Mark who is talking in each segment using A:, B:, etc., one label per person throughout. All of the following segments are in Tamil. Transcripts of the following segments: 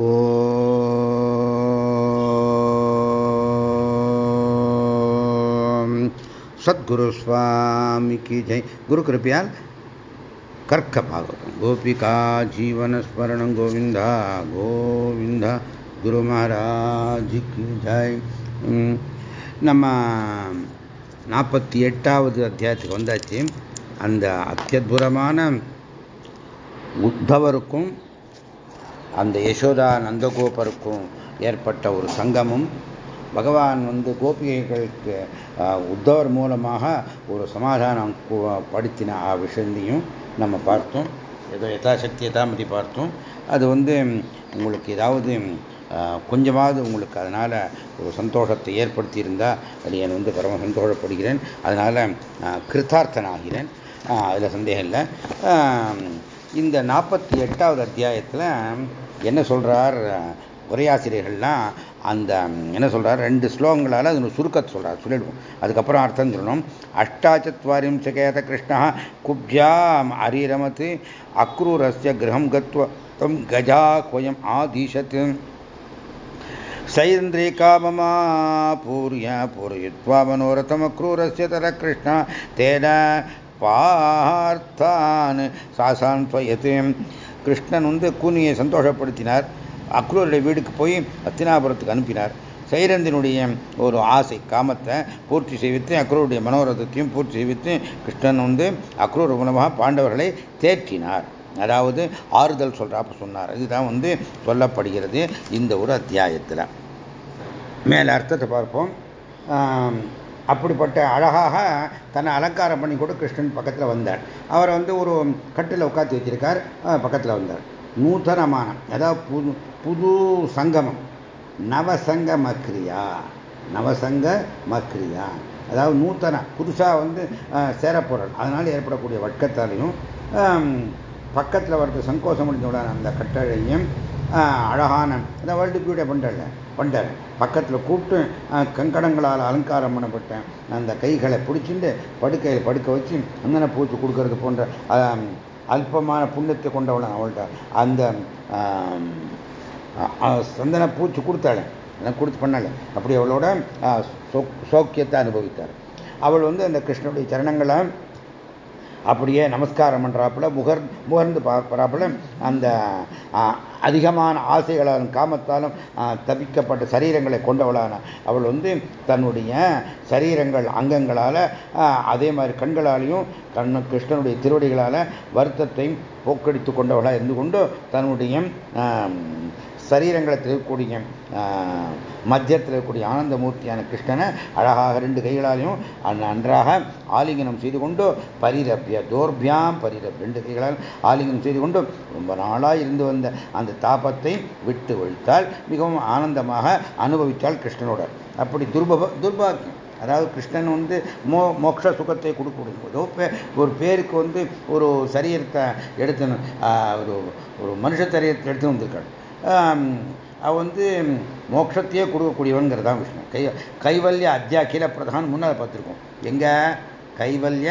A: ஓம். சத்குரு சுவாமிக்கு ஜெய். குரு கிருப்பையால் கர்க்க பாகவதம் கோபிகா ஜீவனஸ்மரணம் கோவிந்தா கோவிந்தா. குரு மகாராஜிக்கு ஜெய். நம்ம நாற்பத்தி எட்டாவது அத்தியாயத்துக்கு வந்தாச்சு. அந்த அத்தியுதமான உத்தவருக்கும் அந்த யசோதா நந்தகோபருக்கும் ஏற்பட்ட ஒரு சங்கமும் பகவான் வந்து கோபிகைகளுக்கு உத்தவர் மூலமாக ஒரு சமாதானம் படுத்தின விஷயத்தையும் நம்ம பார்த்தோம். ஏதோ யதாசக்தி யதாமதி பார்த்தோம். அது வந்து உங்களுக்கு ஏதாவது கொஞ்சமாவது உங்களுக்கு அதனால் ஒரு சந்தோஷத்தை ஏற்படுத்தியிருந்தால் அது என் வந்து பரம சந்தோஷப்படுகிறேன். அதனால் கிருத்தார்த்தனாகிறேன். அதில் சந்தேகம் இல்லை. இந்த நாற்பத்தி எட்டாவது அத்தியாயத்தில் என்ன சொல்கிறார் உரையாசிரியர்கள்லாம் அந்த என்ன சொல்கிறார் ரெண்டு ஸ்லோகங்களால் அது சுருக்கத்தை சொல்கிறார் சொல்லிடுவோம் அதுக்கப்புறம் அர்த்தம் சொல்லணும் அஷ்டாச்சத்வாரிம் சகேத கிருஷ்ணா குப்ஜாம் அரிரமத் அக்ரூரஸ்ய கிரகம் கத்வம் கஜா கோயம் ஆதீஷத் सैन्द्रिका ममा पूर्य पूरयित्वा मनोरथमक्रूरस्य तरः कृष्ण तेन பார்த்தான் சாசான் துவயத்து கிருஷ்ணன் வந்து கூனியை சந்தோஷப்படுத்தினார். அக்ரூருடைய வீடுக்கு போய் அத்தினாபுரத்துக்கு அனுப்பினார். சைரந்தினுடைய ஒரு ஆசை காமத்தை பூர்த்தி செய்வித்து அக்ரூருடைய மனோரதத்தையும் பூர்த்தி செய்வித்து கிருஷ்ணன் வந்து அக்ரூர் மூலமாக பாண்டவர்களை தேற்றினார். அதாவது ஆறுதல் சொல்கிறாப்ப சொன்னார். இதுதான் வந்து சொல்லப்படுகிறது இந்த ஒரு அத்தியாயத்தில். மேல அர்த்தத்தை பார்ப்போம். அப்படிப்பட்ட அழகாக தன்னை அலங்காரம் பண்ணி கூட கிருஷ்ணன் பக்கத்தில் வந்தார். அவரை வந்து ஒரு கட்டில் உட்காந்து வச்சிருக்கார். பக்கத்தில் வந்தார். நூதனமான அதாவது புது புது சங்கமம். நவசங்க மக்ரியா நவசங்க மக்ரியா அதாவது நூத்தன புதுசாக வந்து சேரப்பொருள் அதனால் ஏற்படக்கூடிய வட்கத்தாலையும் பக்கத்தில் வரது சங்கோஷம் முடிஞ்சவுடன் அந்த கட்டளையும் அழகான அந்த வேர்ல்டு பியூட்டியை பண்ணுறல பண்ணுறாரு பக்கத்தில் கூப்பிட்டு கங்கடங்களால் அலங்காரம் பண்ணப்பட்டேன். அந்த கைகளை பிடிச்சிட்டு படுக்கையில் படுக்க வச்சு அந்தன பூச்சி கொடுக்கறது போன்ற அல்பமான புண்ணியத்தை கொண்டவளன் அவள்கிட்ட. அந்த சந்தன பூச்சி கொடுத்தாள். கொடுத்து பண்ணலை அப்படி அவளோட சோக்கியத்தை அனுபவித்தார். அவள் வந்து அந்த கிருஷ்ணனுடைய சரணங்களை அப்படியே நமஸ்காரம் பண்ணுறாப்புல முகர் முகர்ந்து பார்க்குறாப்புல அந்த அதிகமான ஆசைகளாலும் காமத்தாலும் தவிக்கப்பட்ட சரீரங்களை கொண்டவளான அவள் வந்து தன்னுடைய சரீரங்கள் அங்கங்களால் அதே மாதிரி கண்களாலையும் கண்ண கிருஷ்ணனுடைய திருவடிகளால் வருத்தத்தையும் போக்கடித்து கொண்டவளாக இருந்து கொண்டு தன்னுடைய சரீரங்களை இருக்கக்கூடிய மத்தியத்தில் இருக்கக்கூடிய ஆனந்தமூர்த்தியான கிருஷ்ணனை அழகாக ரெண்டு கைகளாலையும் நன்றாக ஆலிங்கனம் செய்து கொண்டு பரிரப்பிய தோர்பியாம் பரிரப் ரெண்டு கைகளால் ஆலிங்கனம் செய்து கொண்டு ரொம்ப நாளாக இருந்து வந்த அந்த தாபத்தை விட்டு ஒழித்தால் மிகவும் ஆனந்தமாக அனுபவித்தால் கிருஷ்ணனோட. அப்படி துர்ப துர்பாக்கியம் அதாவது கிருஷ்ணன் வந்து மோ மோட்ச சுகத்தை கொடுக்கும்போதோ ஒரு பேருக்கு வந்து ஒரு சரீரத்தை எடுத்து ஒரு ஒரு மனுஷ சரீரத்தை எடுத்து வந்திருக்காள் அவன் வந்து மோட்சத்தையே கொடுக்கக்கூடியவன்கிறது தான் விஷ்ணு. கை கைவல்ய அத்தியாக்கில பிரதான் முன்னால் பார்த்துருக்கோம். எங்க? கைவல்ய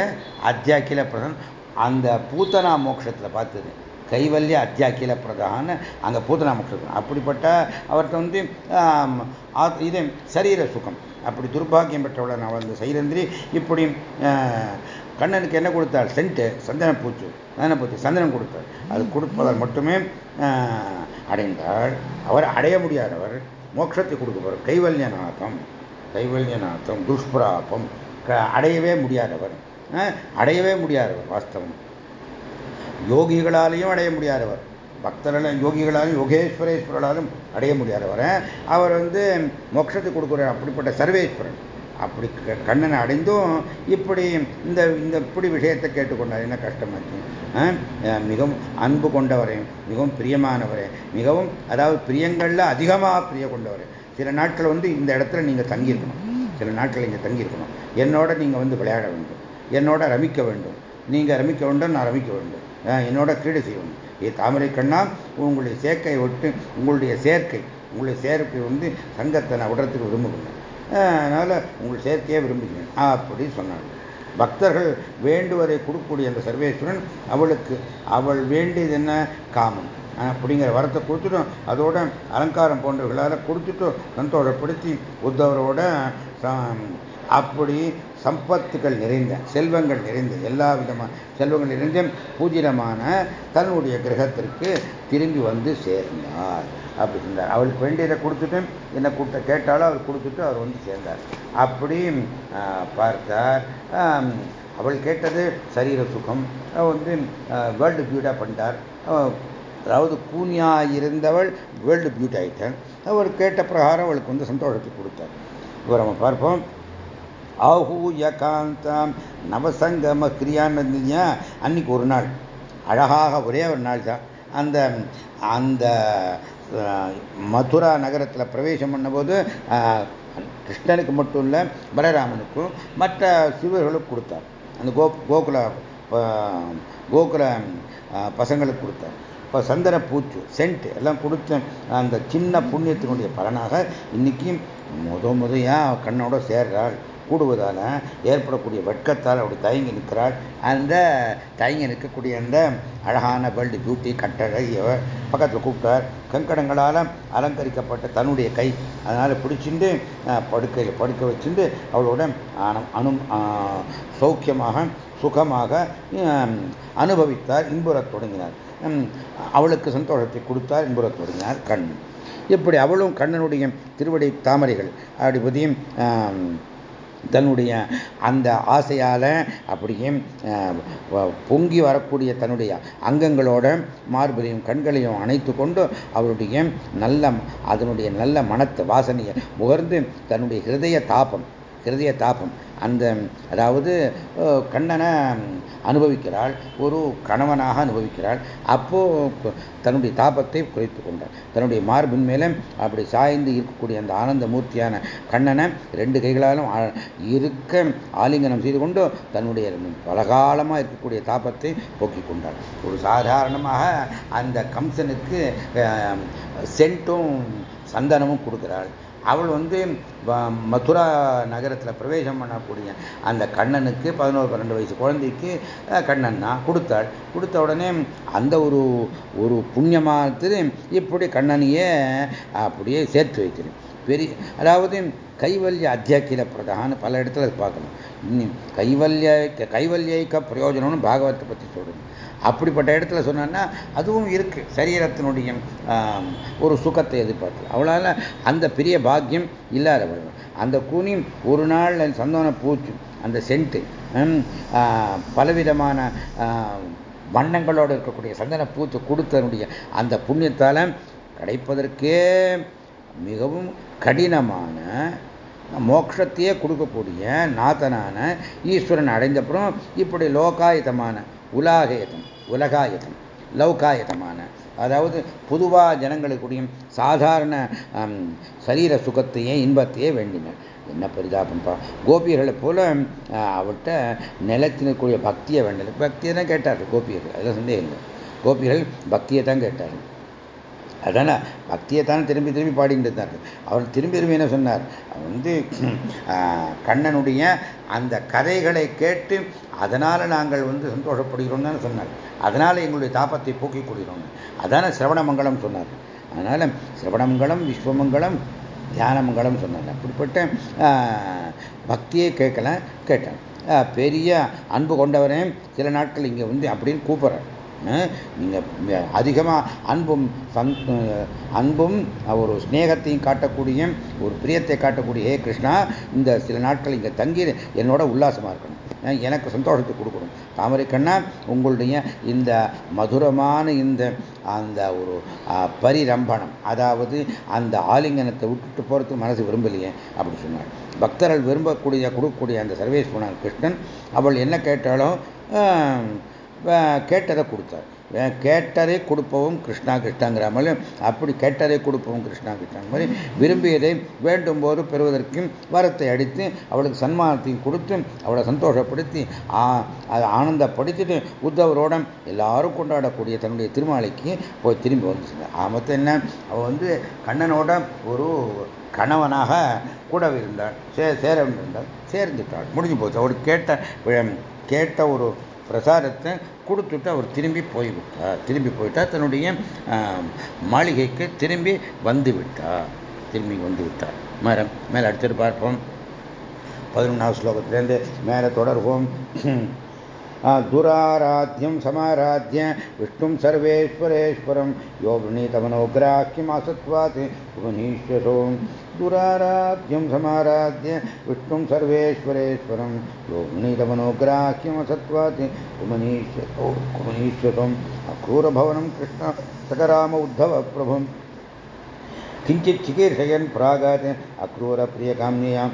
A: அத்தியாக்கில பிரதான். அந்த பூத்தனா மோட்சத்தில் பார்த்தது. கைவல்ய அத்தியாக்கில பிரதான் அங்கே பூத்தனா மோட்சத்தில் அப்படிப்பட்ட அவர்கிட்ட வந்து இது சரீர சுகம். அப்படி துர்பாகியம் பெற்றவளை நான் வந்து சைரந்திரி இப்படி கண்ணனுக்கு என்ன கொடுத்தார்? சென்ட்டு. சந்தன பூச்சு. சந்தன பூச்சி சந்தனம் கொடுத்தார். அது கொடுப்பதால் மட்டுமே அடைந்தால் அவர் அடைய முடியாதவர் மோட்சத்தை கொடுக்கப்பவர் கைவல்யநாதம் கைவல்யநாதம் துஷ்பிராபம் அடையவே முடியாதவர் அடையவே முடியாதவர் வாஸ்தவம். யோகிகளாலையும் அடைய முடியாதவர் பக்தர்களும் யோகிகளாலும் யோகேஸ்வரேஸ்வரர்களாலும் அடைய முடியாதவர் அவர். வந்து மோட்சத்தை கொடுக்குற அப்படிப்பட்ட சர்வேஸ்வரன். அப்படி கண்ணனை அடைந்தும் இப்படி இந்த இந்த இப்படி விஷயத்தை கேட்டுக்கொண்டார். என்ன கஷ்டமாச்சு மிகவும் அன்பு கொண்டவரே மிகவும் பிரியமானவரே மிகவும் அதாவது பிரியங்களில் அதிகமாக பிரிய கொண்டவரே. சில நாட்கள் வந்து இந்த இடத்துல நீங்கள் தங்கியிருக்கணும். சில நாட்கள் இங்கே தங்கியிருக்கணும். என்னோட நீங்கள் வந்து விளையாட வேண்டும். என்னோட ரமிக்க வேண்டும். நீங்கள் ரமிக்க வேண்டும் நான் ரமிக்க வேண்டும். என்னோட கிரீடு செய்ய வேண்டும். ஏ தாமரை கண்ணா உங்களுடைய சேர்க்கை விட்டு உங்களுடைய சேர்க்கை உங்களுடைய சேர்க்கை வந்து சங்கத்தை நான் விடுறதுக்கு விரும்புகிறேன். அதனால் உங்கள் சேர்க்கையே விரும்புகிறேன். அப்படி சொன்னாள் பக்தர்கள் வேண்டுவதை கொடுக்கக்கூடிய அந்த சர்வேஸ்வரன் அவளுக்கு அவள் வேண்டியது என்ன? காமம். அப்படிங்கிற வரத்தை கொடுத்துட்டும். அதோட அலங்காரம் போன்றவர்களால் கொடுத்துட்டும். சந்தோஷப்படுத்தி உத்தவரோட அப்படி சம்பத்துகள் நிறைந்த செல்வங்கள் நிறைந்த எல்லா விதமான செல்வங்கள் நிறைந்த பூஜிதமான தன்னுடைய கிரகத்திற்கு திரும்பி வந்து சேர்ந்தார். அப்படி இருந்தார். அவளுக்கு வேண்டியதை கொடுத்துட்டு என்ன கூட்ட கேட்டாலும் அவர் கொடுத்துட்டு அவர் வந்து சேர்ந்தார். அப்படி பார்த்தார். அவள் கேட்டது சரீர சுகம். வந்து வேர்ல்டு பியூட்டாக பண்ணிட்டார். அதாவது கூனியா இருந்தவள் வேர்ல்டு பியூட்டி ஆயிட்டாள். அவர் கேட்ட பிரகாரம் அவளுக்கு வந்து சந்தோஷத்தை கொடுத்தார். இப்போ நம்ம பார்ப்போம். ஆஹூய காந்தாம் நவசங்கம கிரியானந்தியா அன்னைக்கு ஒரு நாள். அழகாக ஒரே ஒரு நாள் தான் அந்த அந்த மதுரா நகரத்தில் பிரவேசம் பண்ணும்போது கிருஷ்ணனுக்கு மட்டும் இல்லை பலராமனுக்கும் மற்ற சிவர்களுக்கு கொடுத்தார். அந்த கோ கோகுல கோகுல பசங்களுக்கு கொடுத்தார். இப்போ சந்தன பூச்சு சென்ட் எல்லாம் கொடுத்த அந்த சின்ன புண்ணியத்தினுடைய பலனாக இன்னைக்கு முத முதையாக கண்ணோட சேர்றாள். கூடுவதால் ஏற்படக்கூடிய வெட்கத்தால் அப்படி தயங்கி நிற்கிறாள். அந்த தயங்கி நிற்கக்கூடிய அந்த அழகான வேர்ல்டு பியூட்டி கட்டழகியவர் பக்கத்தில் கூப்பிட்டார். கங்கடங்களால் அலங்கரிக்கப்பட்ட தன்னுடைய கை. அதனால் பிடிச்சிட்டு படுக்கையில் படுக்க வச்சுட்டு அவளோட அனு சௌக்கியமாக சுகமாக அனுபவித்தார் இன்புறத் தொடங்கினார். அவளுக்கு சந்தோஷத்தை கொடுத்தார் இன்புறத் தொடங்கினார் கண். இப்படி அவளும் கண்ணனுடைய திருவடி தாமரைகள் அப்படி அப்படிப்பதியும் தன்னுடைய அந்த ஆசையால் அப்படியே பொங்கி வரக்கூடிய தன்னுடைய அங்கங்களோட மார்பலையும் கண்களையும் அணைத்து கொண்டு அவருடைய நல்ல அதனுடைய நல்ல மனத்தை வாசனையை முகர்ந்து தன்னுடைய ஹிருதய தாபம் கிருதிய தாபம். அந்த அதாவது கண்ணனை அனுபவிக்கிறாள் ஒரு கணவனாக அனுபவிக்கிறாள். அப்போ தன்னுடைய தாபத்தை குறைத்து கொண்டார் தன்னுடைய மார்பின் மேலே அப்படி சாய்ந்து இருக்கக்கூடிய அந்த ஆனந்த மூர்த்தியான கண்ணனை ரெண்டு கைகளாலும் இருக்க ஆலிங்கனம் செய்து கொண்டு தன்னுடைய பலகாலமாக இருக்கக்கூடிய தாபத்தை போக்கிக் கொண்டார் ஒரு சாதாரணமாக அந்த கம்சனுக்கு சென்ட்டும் சந்தனமும் கொடுக்கிறாள். அவள் வந்து மதுரா நகரத்தில் பிரவேசம் பண்ணக்கூடிய அந்த கண்ணனுக்கு பதினோரு பன்னெண்டு வயசு குழந்தைக்கு கண்ணன் தான் கொடுத்தாள். கொடுத்த உடனே அந்த ஒரு ஒரு புண்ணியமானது இப்படி கண்ணனையே அப்படியே சேர்த்து வைக்கிறேன். பெரிய அதாவது கைவல்ய அத்தியாக்கில பிரதான பல இடத்துல பார்க்கணும். கைவல்ய கைவல்யக்க பிரயோஜனம்னு பாகவத்தை பற்றி சொல்லணும் அப்படிப்பட்ட இடத்துல சொன்னான்னா அதுவும் இருக்கு. சரீரத்தினுடைய ஒரு சுகத்தை எதிர்பார்த்து அவளால் அந்த பெரிய பாக்கியம் இல்லாதவர்கள் அந்த கூனி ஒரு நாள் சந்தோன பூச்சு அந்த சென்ட்டு பலவிதமான வண்ணங்களோடு இருக்கக்கூடிய சந்தன பூச்சு கொடுத்தனுடைய அந்த புண்ணியத்தால் கிடைப்பதற்கே மிகவும் கடினமான மோட்சத்தையே கொடுக்கக்கூடிய நாதனான ஈஸ்வரன் அடைந்தப்புறம் இப்படி லோகாயுதமான உலாகயதம் உலகாயுதம் லௌகாயுதமான அதாவது பொதுவாக ஜனங்களுக்குடியும் சாதாரண சரீர சுகத்தையே இன்பத்தையே வேண்டினர் என்ன பரிதாபம்ப்பா கோபியர்களை போல அவர்கிட்ட நிலத்தினுக்குரிய பக்தியை வேண்டது பக்தியை தான் கேட்டார் கோபியர்கள் அதில் சந்தேகம் இல்லை. கோபியர்கள் பக்தியை தான் கேட்டார் அதனால் பக்தியை தானே திரும்பி திரும்பி பாடிட்டு இருந்தார். அவர் திரும்பி திரும்பி என்ன சொன்னார்? வந்து கண்ணனுடைய அந்த கதைகளை கேட்டு அதனால் நாங்கள் வந்து சந்தோஷப்படுகிறோம்னு சொன்னார். அதனால் எங்களுடைய தாபத்தை போக்கிக் கொள்கிறோம். அதான சிரவணமங்கலம் சொன்னார். அதனால் சிரவணமங்கலம் விஸ்வமங்கலம் தியானமங்கலம் சொன்னார். அப்படிப்பட்ட பக்தியை கேட்கல கேட்டேன் பெரிய அன்பு கொண்டவரே சில நாட்கள் இங்கே வந்து அப்படின்னு கூப்பிட்றேன் நீங்கள் அதிகமாக அன்பும் அன்பும் ஒரு ஸ்நேகத்தையும் காட்டக்கூடிய ஒரு பிரியத்தை காட்டக்கூடிய ஹே கிருஷ்ணா இந்த சில நாட்கள் இங்கே தங்கி என்னோட உல்லாசமாக இருக்கணும். எனக்கு சந்தோஷத்தை கொடுக்கணும். தாமரை கண்ணா உங்களுடைய இந்த மதுரமான இந்த அந்த ஒரு பரிரம்பணம் அதாவது அந்த ஆலிங்கனத்தை விட்டுட்டு போகிறதுக்கு மனசு விரும்பலையே அப்படி சொன்னார். பக்தர்கள் விரும்பக்கூடிய கொடுக்கக்கூடிய அந்த சர்வேஸ்வரன் கிருஷ்ணன் அவள் என்ன கேட்டாலும் கேட்டதை கொடுத்தார். கேட்டதை கொடுப்பவும் கிருஷ்ணா கிருஷ்ணாங்கிற மாதிரி அப்படி கேட்டதை கொடுப்பவும் கிருஷ்ணா கிருஷ்ணாங்க மாதிரி விரும்பியதை வேண்டும் போது பெறுவதற்கும் வரத்தை அடித்து அவளுக்கு சன்மானத்தையும் கொடுத்து அவளை சந்தோஷப்படுத்தி அதை ஆனந்தப்படுத்திட்டு உத்தவரோட எல்லாரும் கொண்டாடக்கூடிய தன்னுடைய திருமாலைக்கு போய் திரும்பி வந்து ஆமத்து என்ன? அவள் வந்து கண்ணனோட ஒரு கணவனாக கூட இருந்தாள் சே சேர இருந்தாள் சேர்ந்துட்டாள். முடிஞ்சு போச்சு. அவளுக்கு கேட்ட கேட்ட ஒரு பிரசாதத்தை கொடுத்துட்டு அவர் திரும்பி போய்விட்டார். திரும்பி போயிட்டார் தன்னுடைய மாளிகைக்கு திரும்பி வந்து விட்டார் திரும்பி வந்து விட்டார் மேலே மேலே அடுத்துட்டு பார்ப்போம். பதினொன்றாவது ஸ்லோகத்திலேருந்து மேலே தொடர்வோம். दुराराध्यं समाराध्य, विष्णुं सर्वेश्वरेश्वरं। यो वृणीतमनोग्राह्यमासत्वात् उपनीष्यसों दुराराध्यं समाराध्य, विष्णुं सर्वेश्वरेश्वरं। यो वृणीतमनोग्राह्यमसत्वात् उपनीष्यसो उपनीष्यसोम् अक्रूरभवनं कृष्ण सकराम उद्धवप्रभुं किञ्चित् चिकीर्षयन् प्रागात् अक्रूरप्रियकाम्ययाम्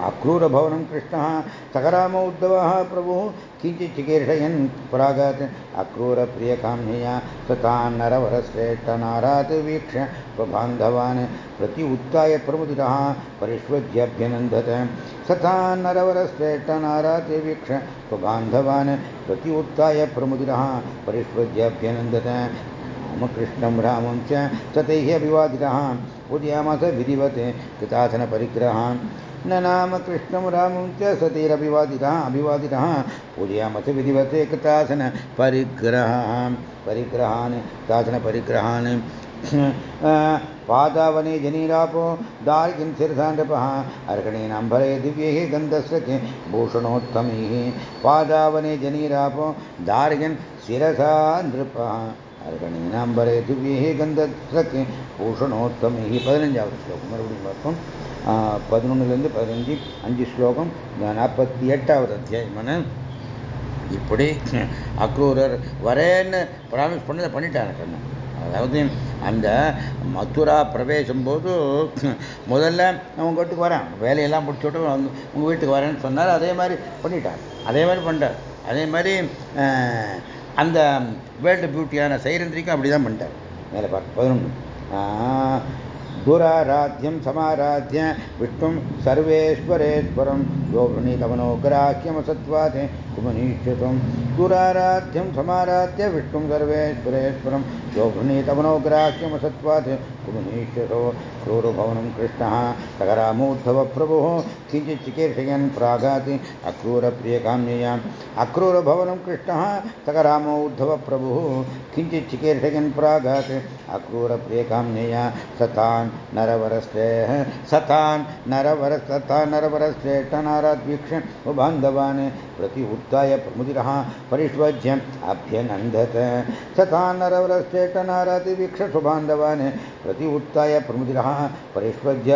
A: अक्रूरभवनं कृष्णः सकराम उद्धवः, प्रभुः, किञ्चित् चिकीर्षयन् प्रागात्। अक्रूरप्रियकाम्यया सतान् नरवरश्रेष्ठनारात् वीक्ष्य स्वबान्धवान् प्रति उत्थाय प्रमुदितः परिष्वज्यभ्यनन्दत। सतान् नरवरश्रेष्ठनारात् वीक्ष्य स्वबान्धवान् प्रति उत्थाय प्रमुदितः परिष्वज्यभ्यनन्दत। रामकृष्णं रामं च सतैः अभिवादितः। उदयामस विधिवत् कृतासनपरिग्रहान् न नाम कृष्णं रामं च सतीरभिवादितः, अभिवादितः। पूजयामथ विधिवते कृतासन परिग्रहान् परिग्रहान् कृतासनपरिग्रहान् पादावने जनीरापो दार्गिन् शिरसाण्डपः अर्कणीनाम्बरे दिव्यैः गन्धस्य भूषणोत्तमैः। पादावने जनीरापो दार्गिन् शिरसा नृपः அர்கணீனாம்பரே திவ்யே கந்தசக்கு பூஷணோத்தமிகி பதினஞ்சாவது ஸ்லோகம். மறுபடியும் பார்ப்போம். பதினொன்னுலேருந்து பதினஞ்சு அஞ்சு ஸ்லோகம். நாற்பத்தி எட்டாவது அத்தியாயமான இப்படி அக்ரூரர் வரேன்னு ப்ராமிஸ் பண்ணதை பண்ணிட்டாங்க கண்ணன் அதாவது அந்த மதுரா பிரவேசம் போது முதல்ல உங்கள் வீட்டுக்கு வரேன். வேலையெல்லாம் முடிச்சுட்டு உங்கள் வீட்டுக்கு வரேன்னு சொன்னார். அதே மாதிரி பண்ணிட்டார். அதே மாதிரி பண்ணிட்டார் அதே மாதிரி அந்த வேர்ல்டு பியூட்டியான சைரந்திரிக்கும் அப்படி தான் பண்ணிட்டார். மேலே பார்க்க பதினொன்று दुराराध्यं समाराध्य, विष्णुं सर्वेश्वरेश्वरं यो वृणीतमनोग्राह्यमसत्वात् कुमनीष्यतं दुराराध्यं समाराध्य, विष्णुं सर्वेश्वरेश्वरं यो वृणीतमनोग्राह्यमसत्वात् कुमनीष्यतो क्रूरभवनं कृष्णः, सकरामोद्धवप्रभुः, किञ्चित् चिकीर्षयन् प्रागात् अक्रूरप्रियकाम्ययाम्। अक्रूरभवनं कृष्णः, सकरामोद्धवप्रभुः, किञ्चित् चिकीर्षयन् प्रागात् अक्रूरप्रियकाम्यया। सतान् नरवरश्रेः सतान्, नरवर सता नरवरश्रेष्ठनाराद्वीक्ष बान्धवान् प्रति उत्थाय प्रमुदिरः परिष्वज्य अभ्यनन्दत। सतान् नरवरश्रेष्ठनारादिवीक्ष सुबान्धवान् प्रति उत्थाय प्रमुदिरः परिष्वज्य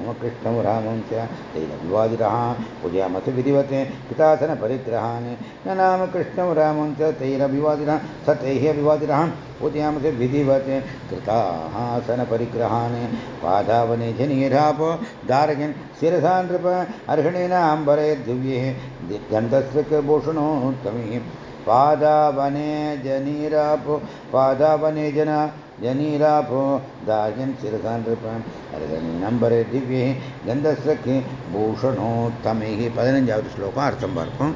A: रामकृष्णं रामं च तैरभिवादिरः पूजयामथ विधिवते कृतासनपरिग्रहान् न नाम कृष्णं रामं च तैरभिवादिनः स तैः अभिवादिनः पूजयामथ विधिवते कृतासनपरिग्रहान् पादावने जनीरापो दारयन् शिरसा नृप अर्हणेन अम्बरे दिव्ये गन्धस्य भूषणोत्तमीः। पादावने जनीरापो पादावने जना ஜனீரா போ தாயன் சிறுகான் இருப்பான் அருகனி நம்பர் திவ்யே கந்தசக்கு பூஷணோ தமைகி. பதினஞ்சாவது ஸ்லோகம் அர்த்தம் பார்ப்போம்.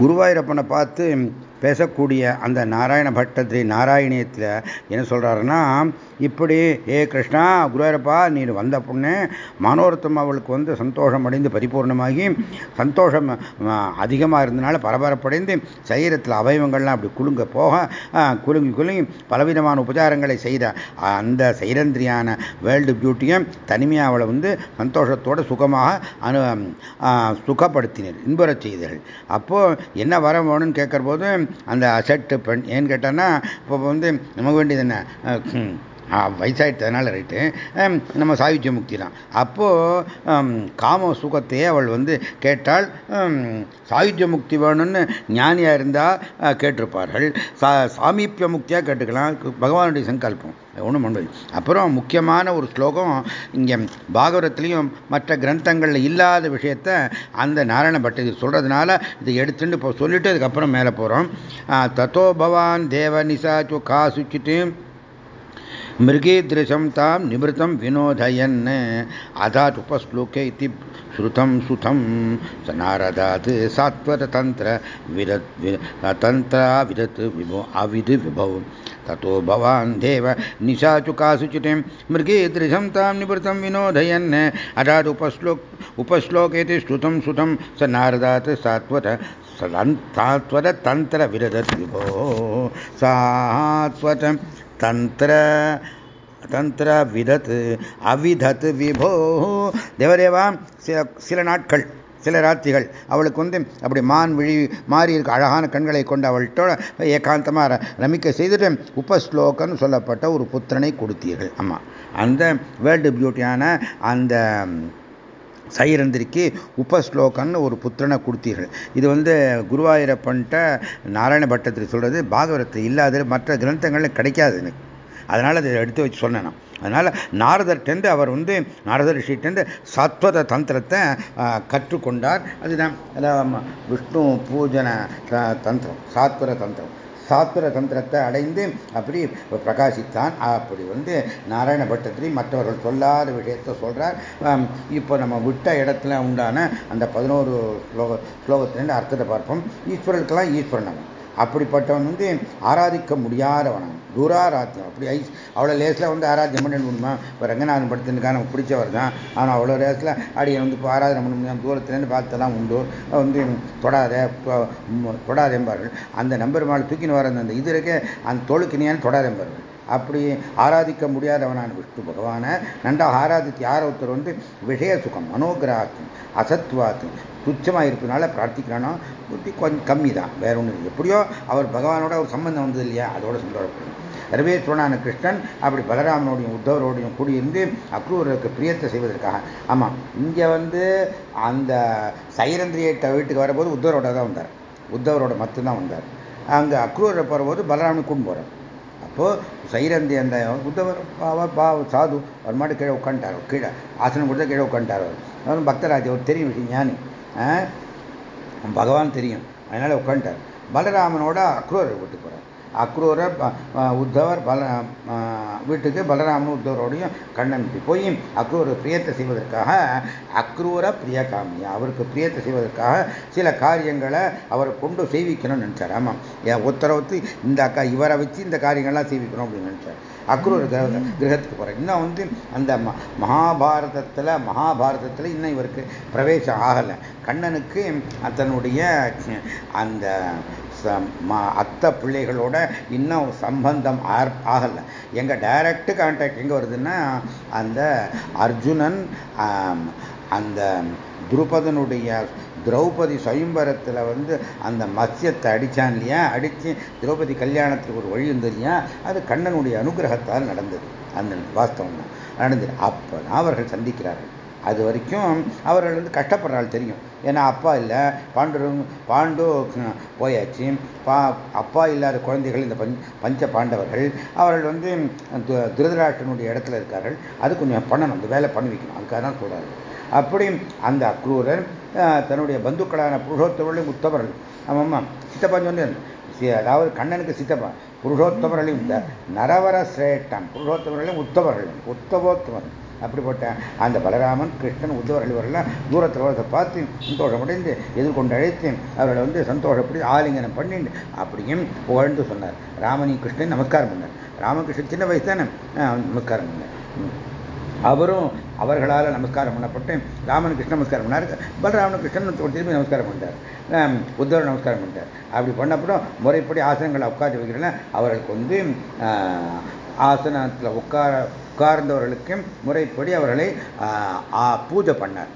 A: குருவாயிரப்பனை பார்த்து பேசக்கூடிய அந்த நாராயண பட்டத்திரி நாராயணியத்தில் என்ன சொல்கிறாருன்னா இப்படி ஏ கிருஷ்ணா குருவாரப்பா நீ வந்த பொண்ணு மனோரத்தம் அவளுக்கு வந்து சந்தோஷம் அடைந்து பரிபூர்ணமாகி சந்தோஷம் அதிகமாக இருந்தனால பரபரப்படைந்து சரீரத்தில் அவயவங்கள்லாம் அப்படி குலுங்க போக குலுங்கி குலுங்கி பலவிதமான உபச்சாரங்களை செய்த அந்த சைரந்திரியான வேர்ல்டு பியூட்டியும் தனிமையாக அவளை வந்து சந்தோஷத்தோடு சுகமாக அனு சுகப்படுத்தினர் இன்புறச் செய்தார்கள். அப்போது என்ன வர வேணும்னு கேட்குற போது அந்த அசட்டு பெண் ஏன்னு கேட்டான்னா இப்போ வந்து நமக்கு வேண்டியது என்ன? வயசாயிட்டதுனால ரைட்டு நம்ம சாயுஜ்ய முக்தி தான். அப்போது காம சுகத்தையே அவள் வந்து கேட்டால் சாயுஜ்ய முக்தி வேணும்னு ஞானியாக இருந்தால் கேட்டிருப்பார்கள். சா சாமீப்பிய முக்தியாக கேட்டுக்கலாம். பகவானுடைய சங்கல்பம். ஒன்றும் பண்ணுவது அப்புறம் முக்கியமான ஒரு ஸ்லோகம் இங்கே பாகவரத்துலேயும் மற்ற கிரந்தங்களில் இல்லாத விஷயத்த அந்த நாராயண பட்டதி சொல்கிறதுனால இதை எடுத்துட்டு இப்போ சொல்லிட்டு அதுக்கப்புறம் மேலே போகிறோம் தத்தோ பவான் தேவ நிசா சுக்கா சுச்சிட்டு मृगीदृशं तां निवृत्तं विनोदयन्। अधात् उपश्लोके इति श्रुतं सुतं। स नारदात् सात्वतन्त्र विरत् तन्त्रा विदत् विभो अविधि विभौ। ततो भवान् देव निशाचुकासुचितिं। मृगे दृशं तां निवृतं विनोदयन्। अजात् उपश्लोक उपश्लोकेति श्रुतं श्रुतं स नारदात् सात्वत सात्वत तन्त्रविरदत् विभो। सात्वत தந்திர தந்திர ವಿಧತ್ ಅವಿಧತ್ விபோ. தேவதேவா சில சில நாட்கள் சில ராத்திரிகள் அவளுக்கு வந்து அப்படி மான் விழி மாறி இருக்க அழகான கண்களை கொண்டு அவள்கிட்ட ஏகாந்தமாக ரமிக்க செய்துட்டு உபஸ்லோகன்னு சொல்லப்பட்ட ஒரு புத்திரனை கொடுத்தீர்கள். ஆமாம் அந்த வேர்ல்டு பியூட்டியான அந்த சைரந்திரிக்கு உபஸ்லோகன்னு ஒரு புத்திரனை கொடுத்தீர்கள். இது வந்து குருவாயூரப்பன்ட்ட நாராயண பட்டத்தில் சொல்கிறது பாகவரத்தில் இல்லாத மற்ற கிரந்தங்களில் கிடைக்காது எனக்கு. அதனால் அதை எடுத்து வச்சு சொன்னேன் நான். அதனால் நாரதர்கிட்டேருந்து அவர் வந்து நாரதர் ரிஷிட்டேருந்து சத்வத தந்திரத்தை கற்றுக்கொண்டார். அதுதான் விஷ்ணு பூஜன தந்திரம் சாத்வர தந்திரம். சாத்திர தந்திரத்தை அடைந்து அப்படி பிரகாசித்தான். அப்படி வந்து நாராயண பட்டத்திரி மற்றவர்கள் சொல்லாத விஷயத்தை சொல்றார். இப்போ நம்ம விட்ட இடத்துல உண்டான அந்த பதினோரு ஸ்லோக ஸ்லோகத்திலேருந்து அர்த்தத்தை பார்ப்போம். ஈஸ்வரனுக்கெல்லாம் ஈஸ்வரன் அவன் அப்படிப்பட்டவன் வந்து ஆராதிக்க முடியாதவன் தூராராத்தியம். அப்படி ஐஸ் அவ்வளோ லேஸில் வந்து ஆராத்தியம் பண்ண முடியுமா இப்போ ரங்கநாதன் படத்தினுக்காக நமக்கு பிடிச்சவர் தான். ஆனால் அவ்வளோ லேஸில் அடியை வந்து இப்போ ஆராதனை பண்ண முடியும் தூரத்துலேருந்து பார்த்தெல்லாம் உண்டு. வந்து தொடாத தொடாதேம்பார்கள். அந்த நம்பர் மேலே தூக்கின்னு வர அந்த இது இருக்க அந்த தோளுக்கினியான்னு தொடாதேம்பார்கள்? அப்படி ஆராதிக்க முடியாதவனான விஷ்ணு பகவானை நன்றாக ஆராதித்து யார ஒருத்தர் வந்து விஷய சுகம் மனோகிராத்து அசத்வாத்து துச்சமாக இருப்பதுனால பிரார்த்திக்கிறானோ புத்தி கொஞ்சம் கம்மி தான் வேற ஒன்று எப்படியோ அவர் பகவானோட ஒரு சம்பந்தம் வந்தது இல்லையா? அதோட சந்தோஷப்படும். சர்வேஸ்வரனான கிருஷ்ணன் அப்படி பலராமனோடையும் உத்தவரோடையும் கூடியிருந்து அக்ரூரருக்கு பிரியத்தை செய்வதற்காக. ஆமாம் இங்கே வந்து அந்த சைரந்திரியட்ட வீட்டுக்கு வரும்போது உத்தவரோட தான் வந்தார். உத்தவரோட மட்டும்தான் வந்தார். அங்கே அக்ரூரை போகிறபோது பலராமன் கூண்டு போகிறார் அப்போது சைரந்தி அந்த உத்தவர் பாவ பா சாது அவர் மாட்டு கீழே உட்காந்துட்டார் கீழே ஆசனம் கொடுத்தா கீழே உட்காந்துட்டார் அவர் பக்தராஜ் அவர் தெரியும் விஷயம் ஞானி. பகவான் தெரியும். அதனால் உட்காந்துட்டார் பலராமனோட அக்ரூர் வீட்டுக்கு போகிறார் அக்ரூரை உத்தவர் பல வீட்டுக்கு பலராமன் உத்தவரோடையும் கண்ணன் போய் அக்ரூரை பிரியத்தை செய்வதற்காக அக்ரூர பிரியகாமி அவருக்கு பிரியத்தை செய்வதற்காக சில காரியங்களை அவர் கொண்டு செய்விக்கணும்னு நினைச்சார். ஆமாம் உத்தரவுத்து இந்த அக்கா இவரை வச்சு இந்த காரியங்கள்லாம் செய்விக்கணும் அப்படின்னு நினைச்சார். அக்ரூர் கிரகத்துக்கு போகிறார் இன்னும் வந்து அந்த மகாபாரதத்தில் மகாபாரதத்தில் இன்னும் இவருக்கு பிரவேசம் ஆகலை. கண்ணனுக்கு தன்னுடைய அந்த அத்தை பிள்ளைகளோட இன்னும் சம்பந்தம் ஆகலை. எங்கள் டைரக்ட் கான்டாக்ட் எங்கே வருதுன்னா அந்த அர்ஜுனன் அந்த துருபதனுடைய திரௌபதி சுயம்பரத்தில் வந்து அந்த மத்யத்தை அடித்தான் இல்லையா? அடித்து திரௌபதி கல்யாணத்துக்கு ஒரு வழி இருந்தது இல்லையா? அது கண்ணனுடைய அனுகிரகத்தால் நடந்தது. அந்த வாஸ்தவம் தான் நடந்தது. அப்போ அவர்கள் சந்திக்கிறார்கள். அது வரைக்கும் அவர்கள் வந்து கஷ்டப்படுறாள் தெரியும். ஏன்னா அப்பா இல்லை பாண்டு பாண்டு போயாச்சு. பா அப்பா இல்லாத குழந்தைகள் இந்த பஞ் பஞ்ச பாண்டவர்கள் அவர்கள் வந்து திருதராஷ்டனுடைய இடத்துல இருக்கார்கள். அது கொஞ்சம் பண்ணணும் அந்த வேலை பண்ணி வைக்கணும். அதுக்காக தான் சொல்கிறாரு அப்படி அந்த அக்ரூரர் தன்னுடைய பந்துக்களான புருஷோத்தவர்களையும் உத்தவர்கள் ஆமாம்மா சித்தப்பா சொன்னேன் அதாவது கண்ணனுக்கு சித்தப்பா. புருஷோத்தவர்களையும் நரவர சிரேஷ்டம் புருஷோத்தவர்களையும் உத்தவர்கள் உத்தவோத்தவர்கள் அப்படிப்பட்ட அந்த பலராமன் கிருஷ்ணன் உத்தவர்கள் தூரத்தில் வரதை பார்த்து சந்தோஷமடைந்து எதிர்கொண்டு அழைத்து அவர்களை வந்து சந்தோஷப்படி ஆலிங்கனம் பண்ணிண்டு அப்படியும் புகழ்ந்து சொன்னார். ராமனி கிருஷ்ணன் நமஸ்காரம் பண்ணார். ராமகிருஷ்ணன் சின்ன வயசு தானே நமஸ்காரம் பண்ணார். அவரும் அவர்களால் நமஸ்காரம் பண்ணப்பட்டு ராமன் கிருஷ்ண நமஸ்காரம் பண்ணார். பலராமன் கிருஷ்ணன் திரும்பி நமஸ்காரம் பண்ணார் உத்தவர் நமஸ்காரம் பண்ணார் அப்படி பண்ணப்படும் முறைப்படி ஆசனங்களை உட்காந்து வைக்கிறேன்னா அவர்களுக்கு வந்து ஆசனத்தில் உட்கார உட்கார்ந்தவர்களுக்கு முறைப்படி அவர்களை பூஜை பண்ணார்.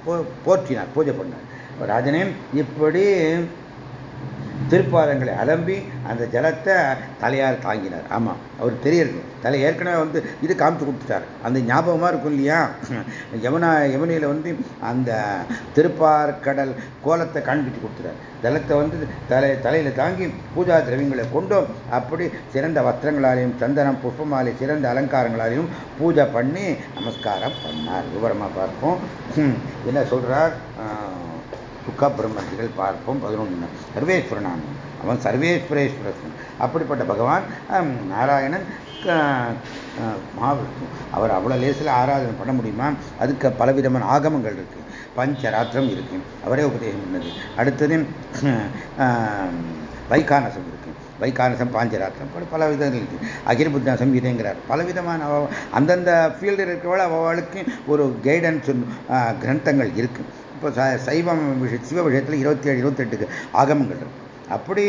A: போற்றினார் பூஜை பண்ணார். ராஜனே இப்படி திருப்பாதங்களை அலம்பி அந்த ஜலத்தை தலையால் தாங்கினார். ஆமாம் அவர் தெரியறது தலை ஏற்கனவே வந்து இது காமிச்சு கொடுத்துட்டார். அந்த ஞாபகமாக இருக்கும் இல்லையா? யமுனா யமுனையில் வந்து அந்த திருப்பார்கடல் கோலத்தை காண்பித்து கொடுத்துட்டார். ஜலத்தை வந்து தலை தலையில் தாங்கி பூஜா திரவியங்களை கொண்டும் அப்படி சிறந்த வஸ்திரங்களாலையும் சந்தனம் புஷ்பமாலை சிறந்த அலங்காரங்களாலையும் பூஜை பண்ணி நமஸ்காரம் பண்ணார். விவரமாக பார்ப்போம். என்ன சொல்கிறார் துக்கா பிரம்மத்திகள் பார்ப்போம் பதினொன்று சர்வேஸ்வரனான் அவன் சர்வேஸ்வரேஸ்வரன். அப்படிப்பட்ட பகவான் நாராயணன் மகாவிஷ்ணு அவர் அவ்வளோ லேசில் ஆராதனை பண்ண முடியுமா? அதுக்கு பலவிதமான ஆகமங்கள் இருக்கு. பஞ்சராத்திரம் இருக்கு. அவரே உபதேசம் பண்ணது. அடுத்தது வைகானசம் இருக்கு. வைகானசம் பாஞ்சராத்திரம் பல விதங்கள் இருக்குது அகில புத்தா சங்கீதங்கிறார் பல விதமான அந்தந்த ஃபீல்டில் இருக்கிறவள அவளுக்கு ஒரு கைடன்ஸ் கிரந்தங்கள் இருக்குது இப்போ சைவம் சிவ விஷயத்தில் இருபத்தி ஏழு இருபத்தெட்டுக்கு ஆகமங்கள் இருக்கு. அப்படி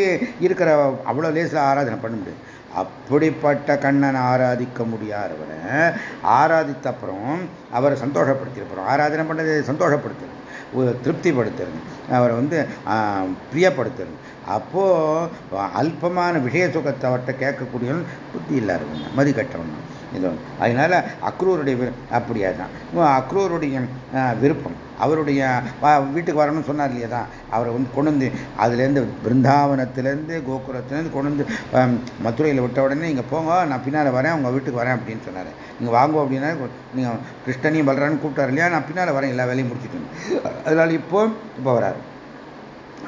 A: இருக்கிற அவ்வளோ லேசில் ஆராதனை பண்ண முடியாது. அப்படிப்பட்ட கண்ணனை ஆராதிக்க முடியாதவரை ஆராதித்த அப்புறம் அவரை சந்தோஷப்படுத்தியிருப்போம் ஆராதனை பண்ணதை சந்தோஷப்படுத்தணும். திருப்திப்படுத்தணும். அவரை வந்து பிரியப்படுத்தணும். அப்போது அல்பமான விஷய சுகத்தை அவர்கிட்ட கேட்கக்கூடியவன் புத்தி இல்லாதவங்க மதி கட்டவன் இது அதனால அக்ரூருடைய அப்படியா தான் அக்ரூருடைய விருப்பம். அவருடைய வீட்டுக்கு வரணும்னு சொன்னார் இல்லையா தான்? அவரை வந்து கொண்டு வந்து அதுலேருந்து பிருந்தாவனத்துலேருந்து கோகுலத்துலேருந்து கொண்டு வந்து மதுரையில் விட்ட உடனே இங்கே போங்க நான் பின்னால் வரேன் உங்கள் வீட்டுக்கு வரேன் அப்படின்னு சொன்னார். நீங்கள் வாங்குவோம் அப்படின்னா நீங்கள் கிருஷ்ணனையும் பலரான்னு கூப்பிட்டாரு இல்லையா? நான் பின்னால் வரேன் எல்லா வேலையும் முடிச்சுட்டு அதனால் இப்போ இப்போ வராரு.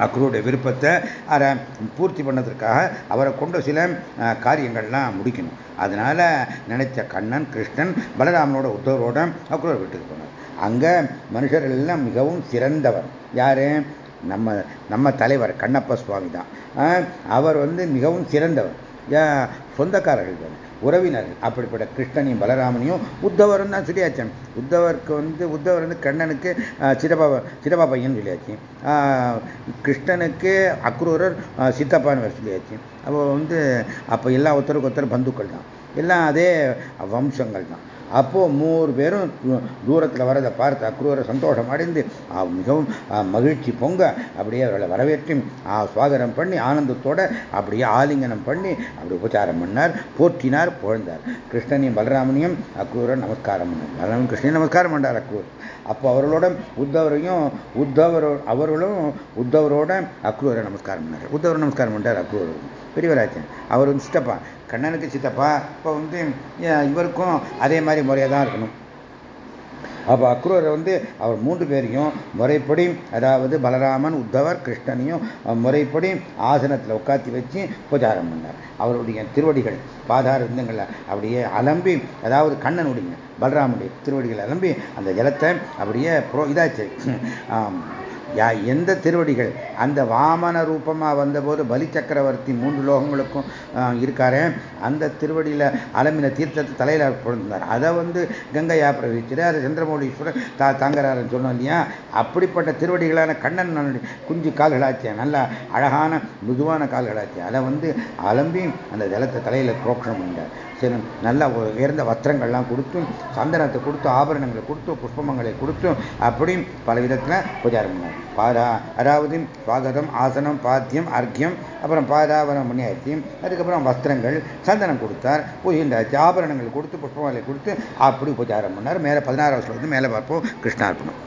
A: அக்ரூட விருப்பத்தை அதை பூர்த்தி பண்ணதற்காக அவரை கொண்ட சில காரியங்கள்லாம் முடிக்கணும். அதனால நினைச்ச கண்ணன் கிருஷ்ணன் பலராமனோட உத்தவரோட அக்ரூர் வீட்டுக்கு போனார். அங்கே மனுஷர்கள் எல்லாம் மிகவும் சிறந்தவர். யாரு? நம்ம நம்ம தலைவர் கண்ணப்ப சுவாமி தான் அவர் வந்து மிகவும் சிறந்தவர். சொந்தக்காரர்கள் தானே. உறவினர் அப்படிப்பட்ட கிருஷ்ணனையும் பலராமனையும் உத்தவரும் தான் சொல்லியாச்சேன் உத்தவருக்கு வந்து உத்தவர் வந்து கண்ணனுக்கு சிதப்பா சிதபா பையன் சொல்லியாச்சு. கிருஷ்ணனுக்கு அக்ரூரர் சித்தப்பான்னு சொல்லியாச்சு. அப்போ வந்து அப்போ எல்லா ஒருத்தருக்கு ஒருத்தர் பந்துக்கள் தான் எல்லாம் அதே வம்சங்கள் தான் அப்போ மூணு பேரும் தூரத்தில் வரதை பார்த்து அக்ரூரை சந்தோஷம் அடைந்து மிகவும் மகிழ்ச்சி பொங்க அப்படியே அவர்களை வரவேற்று சுவாகரம் பண்ணி ஆனந்தத்தோட அப்படியே ஆலிங்கனம் பண்ணி அப்படி உபச்சாரம் பண்ணார் போற்றினார் புகழ்ந்தார். கிருஷ்ணனையும் பலராமனையும் அக்ரூரை நமஸ்காரம் பண்ணார். பலராமன் கிருஷ்ணன் நமஸ்காரம் பண்ணார் அக்ரூர். அப்போ அவர்களோட உத்தவரையும் உத்தவரோ அவர்களும் உத்தவரோட அக்ரூரை நமஸ்காரம் பண்ணார். உத்தவர் நமஸ்காரம் பண்ணார் அக்ரூர். பெரியவராச்சன் அவர் வந்து சித்தப்பா. கண்ணனுக்கு சித்தப்பா. இப்போ வந்து இவருக்கும் அதே மாதிரி முறையாக தான் இருக்கணும். அப்போ அக்ரூரை வந்து அவர் மூன்று பேரையும் முறைப்படி அதாவது பலராமன் உத்தவர் கிருஷ்ணனையும் முறைப்படி ஆசனத்தில் உட்காத்தி வச்சு உபச்சாரம் பண்ணார். அவருடைய திருவடிகள் பாதார விந்தங்களை அப்படியே அலம்பி அதாவது கண்ணனுடைய பலராமனுடைய திருவடிகள் அலம்பி அந்த ஜலத்தை அப்படியே ப்ரோ இதாச்சு. யா எந்த திருவடிகள்? அந்த வாமன ரூபமாக வந்தபோது பலி சக்கரவர்த்தி மூன்று லோகங்களுக்கும் இருக்காரு. அந்த திருவடியில் அலமின தீர்த்தத்தை தலையில் பிறந்தார் அதை வந்து கங்கையா பிரவிச்சிரு அது சந்திரமௌலீஸ்வரர் தா தாங்கறாருன்னு சொன்னோம் இல்லையா? அப்படிப்பட்ட திருவடிகளான கண்ணன் குஞ்சு கால்களாச்சு நல்லா அழகான மிருதுவான கால்களாச்சு அதை வந்து அலம்பி அந்த ஜலத்தை தலையில் புரோக்ஷணம் பண்ணார் சரி நல்ல உயர்ந்த வஸ்திரங்கள்லாம் கொடுத்தும் சந்தனத்தை கொடுத்து ஆபரணங்களை கொடுத்து புஷ்பமங்களை கொடுத்தும் அப்படியும் பல விதத்தில் பூஜாரம் பண்ணார் பாரா அதாவது சுவாகதம் ஆசனம் பாத்தியம் அர்க்கியம் அப்புறம் பாதாவரம் பண்ணியாச்சியும் அதுக்கப்புறம் வஸ்திரங்கள் சந்தனம் கொடுத்தார் பூஜைண்டாச்சு ஆபரணங்கள் கொடுத்து புஷ்பமாலை கொடுத்து அப்படி பூஜாரம் பண்ணார் மேலே பதினாறாவது மேலே பார்ப்போம் கிருஷ்ணார்ப்பணம்